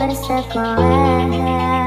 bersekolah